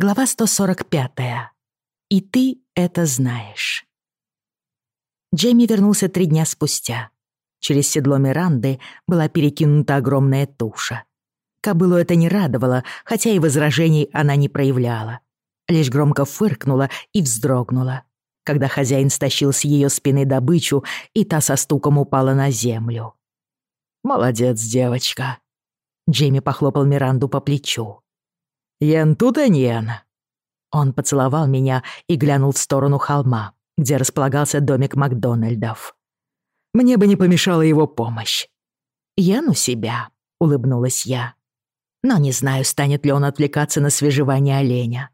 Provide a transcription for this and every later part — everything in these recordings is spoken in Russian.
Глава 145. И ты это знаешь. Джейми вернулся три дня спустя. Через седло Миранды была перекинута огромная туша. Кобылу это не радовало, хотя и возражений она не проявляла. Лишь громко фыркнула и вздрогнула, когда хозяин стащил с ее спины добычу, и та со стуком упала на землю. «Молодец, девочка!» Джейми похлопал Миранду по плечу. «Ян тут, Аньян?» Он поцеловал меня и глянул в сторону холма, где располагался домик Макдональдов. «Мне бы не помешала его помощь». «Ян у себя», — улыбнулась я. Но не знаю, станет ли он отвлекаться на свежевание оленя.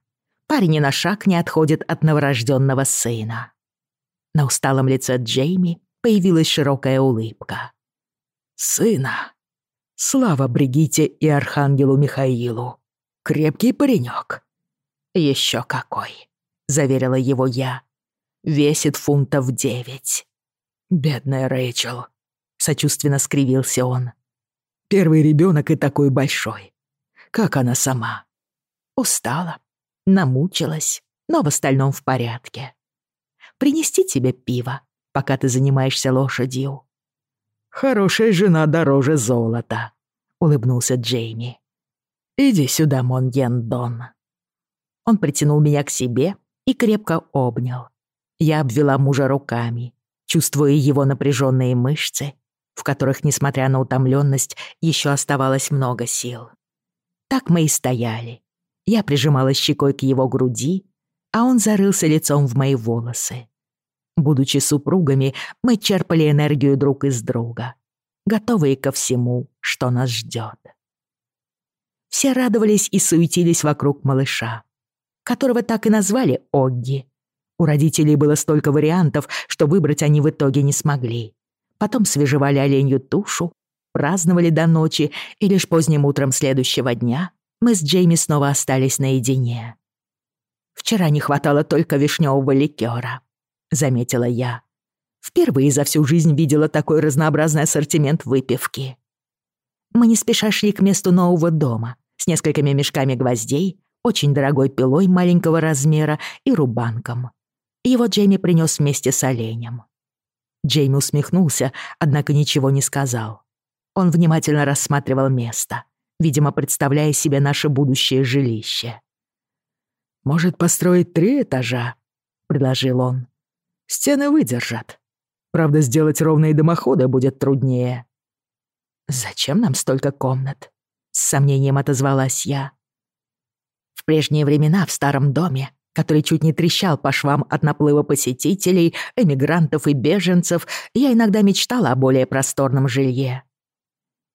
Парень ни на шаг не отходит от новорожденного сына. На усталом лице Джейми появилась широкая улыбка. «Сына! Слава Бригите и Архангелу Михаилу! Крепкий паренек. Еще какой, заверила его я. Весит фунтов девять. Бедная Рэйчел, сочувственно скривился он. Первый ребенок и такой большой. Как она сама? Устала, намучилась, но в остальном в порядке. Принести тебе пиво, пока ты занимаешься лошадью. Хорошая жена дороже золота, улыбнулся Джейми. «Иди сюда, Моньен Дон». Он притянул меня к себе и крепко обнял. Я обвела мужа руками, чувствуя его напряженные мышцы, в которых, несмотря на утомленность, еще оставалось много сил. Так мы и стояли. Я прижималась щекой к его груди, а он зарылся лицом в мои волосы. Будучи супругами, мы черпали энергию друг из друга, готовые ко всему, что нас ждет. Все радовались и суетились вокруг малыша, которого так и назвали Огги. У родителей было столько вариантов, что выбрать они в итоге не смогли. Потом свежевали оленью тушу, праздновали до ночи, и лишь поздним утром следующего дня мы с Джейми снова остались наедине. «Вчера не хватало только вишневого ликера», — заметила я. Впервые за всю жизнь видела такой разнообразный ассортимент выпивки. Мы не спеша шли к месту нового дома, с несколькими мешками гвоздей, очень дорогой пилой маленького размера и рубанком. Его Джейми принес вместе с оленем. Джейми усмехнулся, однако ничего не сказал. Он внимательно рассматривал место, видимо, представляя себе наше будущее жилище. «Может, построить три этажа?» — предложил он. «Стены выдержат. Правда, сделать ровные дымоходы будет труднее». «Зачем нам столько комнат?» С сомнением отозвалась я. В прежние времена в старом доме, который чуть не трещал по швам от наплыва посетителей, эмигрантов и беженцев, я иногда мечтала о более просторном жилье.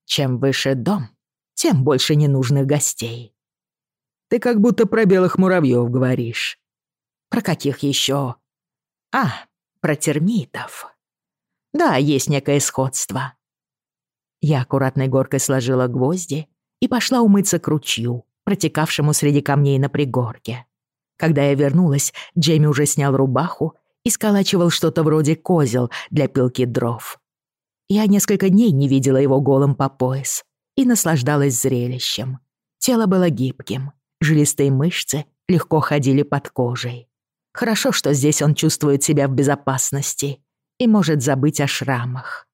Чем выше дом, тем больше ненужных гостей. Ты как будто про белых муравьев говоришь. Про каких еще? А, про термитов. Да, есть некое сходство. Я аккуратной горкой сложила гвозди и пошла умыться к ручью, протекавшему среди камней на пригорке. Когда я вернулась, Джейми уже снял рубаху и сколачивал что-то вроде козел для пилки дров. Я несколько дней не видела его голым по пояс и наслаждалась зрелищем. Тело было гибким, жилистые мышцы легко ходили под кожей. Хорошо, что здесь он чувствует себя в безопасности и может забыть о шрамах.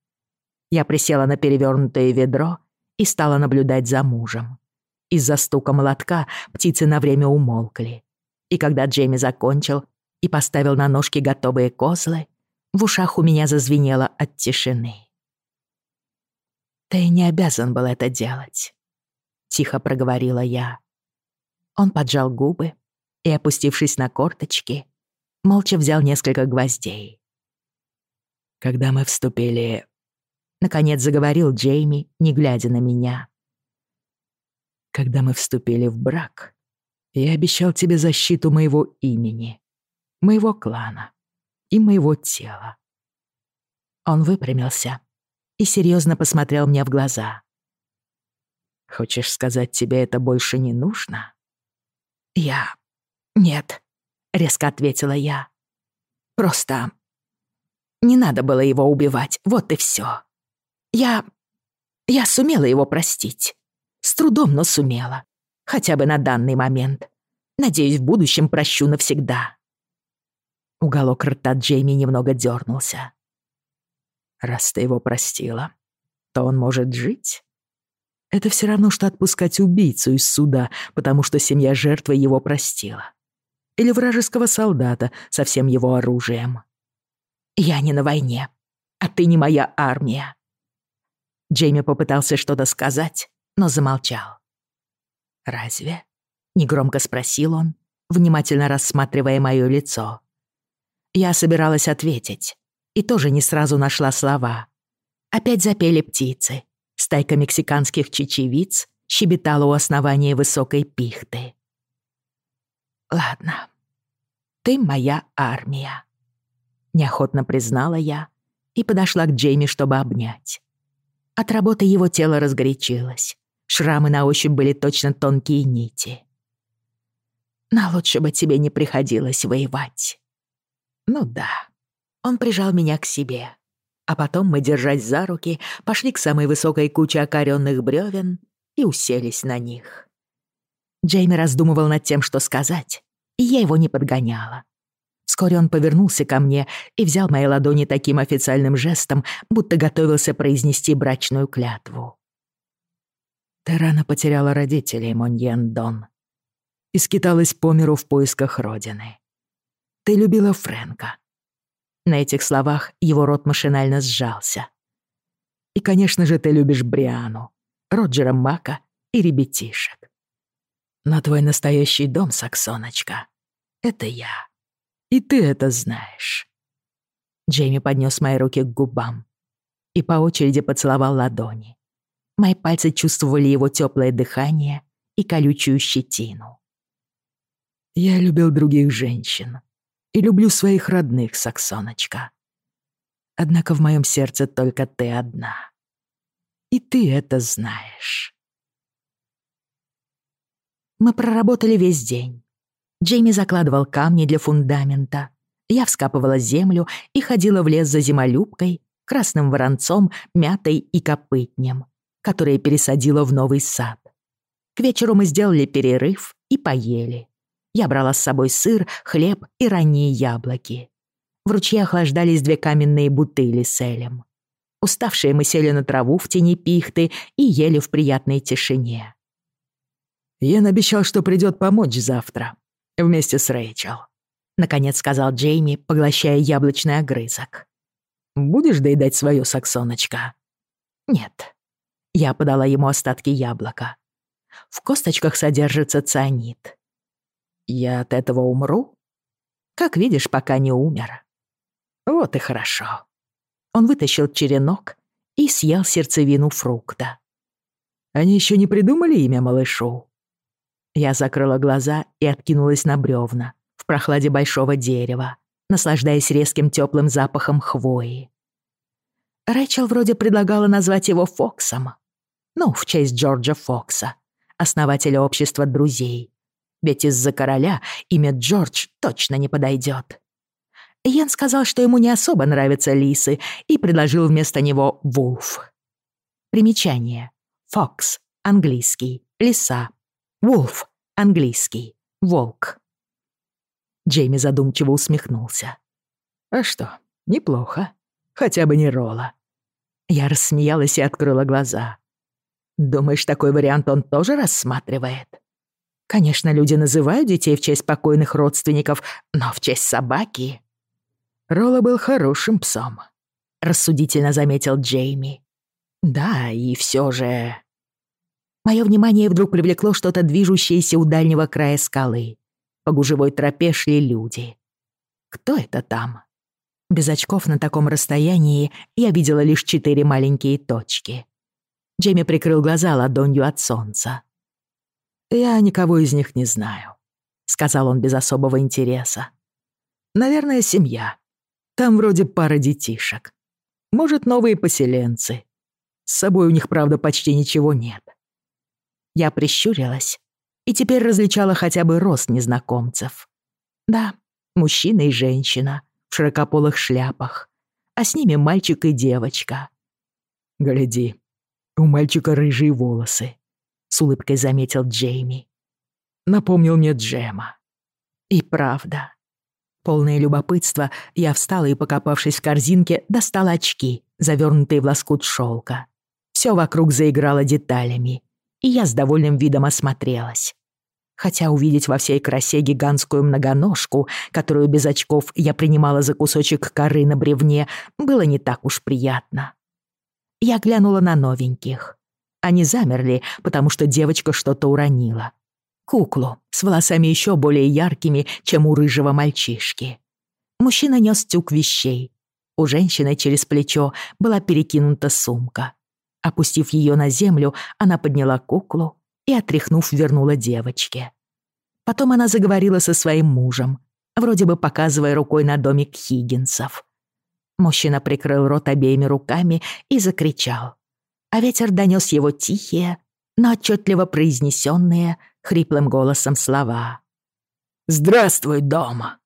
Я присела на перевернутое ведро и стала наблюдать за мужем. Из-за стука молотка птицы на время умолкли. И когда Джейми закончил и поставил на ножки готовые козлы, в ушах у меня зазвенело от тишины. «Ты не обязан был это делать», — тихо проговорила я. Он поджал губы и, опустившись на корточки, молча взял несколько гвоздей. Когда мы вступили Наконец заговорил Джейми, не глядя на меня. «Когда мы вступили в брак, я обещал тебе защиту моего имени, моего клана и моего тела». Он выпрямился и серьезно посмотрел мне в глаза. «Хочешь сказать, тебе это больше не нужно?» «Я... нет», — резко ответила я. «Просто не надо было его убивать, вот и все. Я... я сумела его простить. С трудом, но сумела. Хотя бы на данный момент. Надеюсь, в будущем прощу навсегда». Уголок рта Джейми немного дернулся. «Раз ты его простила, то он может жить?» Это все равно, что отпускать убийцу из суда, потому что семья жертвы его простила. Или вражеского солдата со всем его оружием. «Я не на войне, а ты не моя армия». Джейми попытался что-то сказать, но замолчал. «Разве?» — негромко спросил он, внимательно рассматривая моё лицо. Я собиралась ответить и тоже не сразу нашла слова. Опять запели птицы. Стайка мексиканских чечевиц щебетала у основания высокой пихты. «Ладно, ты моя армия», — неохотно признала я и подошла к Джейми, чтобы обнять. От работы его тело разгорячилось. Шрамы на ощупь были точно тонкие нити. Но лучше бы тебе не приходилось воевать. Ну да. Он прижал меня к себе. А потом мы, держась за руки, пошли к самой высокой куче окоренных бревен и уселись на них. Джейми раздумывал над тем, что сказать, и я его не подгоняла. Вскоре он повернулся ко мне и взял мои ладони таким официальным жестом, будто готовился произнести брачную клятву. «Ты рано потеряла родителей, Моньен Дон, и скиталась по миру в поисках родины. Ты любила Фрэнка, на этих словах его рот машинально сжался. И, конечно же, ты любишь Бриану, Роджера Мака и ребятишек. Но твой настоящий дом, Саксоночка, — это я. И ты это знаешь. Джейми поднес мои руки к губам и по очереди поцеловал ладони. Мои пальцы чувствовали его теплое дыхание и колючую щетину. Я любил других женщин, и люблю своих родных, Саксоночка. Однако в моем сердце только ты одна. И ты это знаешь. Мы проработали весь день. Джейми закладывал камни для фундамента. Я вскапывала землю и ходила в лес за зимолюбкой, красным воронцом, мятой и копытнем, которые пересадила в новый сад. К вечеру мы сделали перерыв и поели. Я брала с собой сыр, хлеб и ранние яблоки. В ручье охлаждались две каменные бутыли с элем. Уставшие мы сели на траву в тени пихты и ели в приятной тишине. «Йен обещал, что придет помочь завтра, вместе с Рэйчел», — наконец сказал Джейми, поглощая яблочный огрызок. «Будешь доедать свою саксоночка?» «Нет». Я подала ему остатки яблока. В косточках содержится цианид. Я от этого умру? Как видишь, пока не умер. Вот и хорошо. Он вытащил черенок и съел сердцевину фрукта. Они еще не придумали имя малышу? Я закрыла глаза и откинулась на бревна в прохладе большого дерева, наслаждаясь резким теплым запахом хвои. Рэйчел вроде предлагала назвать его Фоксом. Ну, в честь Джорджа Фокса, основателя общества друзей, ведь из-за короля имя Джордж точно не подойдет. Ян сказал, что ему не особо нравятся лисы, и предложил вместо него Вулф. Примечание. Фокс, английский, лиса. Вулф, английский, волк. Джейми задумчиво усмехнулся. «А что, неплохо. Хотя бы не Ролла». Я рассмеялась и открыла глаза. «Думаешь, такой вариант он тоже рассматривает?» Конечно, люди называют детей в честь покойных родственников, но в честь собаки... Ролла был хорошим псом, рассудительно заметил Джейми. Да, и все же... Мое внимание вдруг привлекло что-то движущееся у дальнего края скалы. По гужевой тропе шли люди. Кто это там? Без очков на таком расстоянии я видела лишь четыре маленькие точки. Джейми прикрыл глаза ладонью от солнца. «Я никого из них не знаю», — сказал он без особого интереса. «Наверное, семья. Там вроде пара детишек. Может, новые поселенцы. С собой у них, правда, почти ничего нет». Я прищурилась и теперь различала хотя бы рост незнакомцев. Да, мужчина и женщина в широкополых шляпах, а с ними мальчик и девочка. «Гляди, у мальчика рыжие волосы», с улыбкой заметил Джейми. напомнил мне Джема. И правда. Полное любопытство, я встала и, покопавшись в корзинке, достала очки, завернутые в лоскут шелка. Все вокруг заиграло деталями, и я с довольным видом осмотрелась. Хотя увидеть во всей красе гигантскую многоножку, которую без очков я принимала за кусочек коры на бревне, было не так уж приятно. Я глянула на новеньких. Они замерли, потому что девочка что-то уронила. Куклу с волосами еще более яркими, чем у рыжего мальчишки. Мужчина нес тюк вещей. У женщины через плечо была перекинута сумка. Опустив ее на землю, она подняла куклу и, отряхнув, вернула девочке. Потом она заговорила со своим мужем, вроде бы показывая рукой на домик Хиггинсов. Мужчина прикрыл рот обеими руками и закричал. А ветер донес его тихие, но отчетливо произнесенные хриплым голосом слова. «Здравствуй, дома!»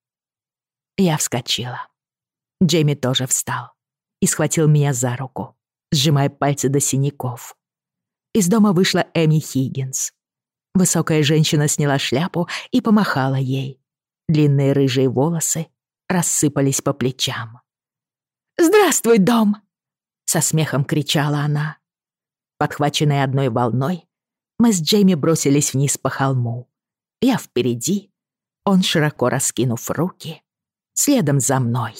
Я вскочила. Джейми тоже встал и схватил меня за руку, сжимая пальцы до синяков. Из дома вышла Эми Хиггинс. Высокая женщина сняла шляпу и помахала ей. Длинные рыжие волосы рассыпались по плечам. «Здравствуй, дом!» — со смехом кричала она. Подхваченные одной волной, мы с Джейми бросились вниз по холму. Я впереди, он, широко раскинув руки, следом за мной.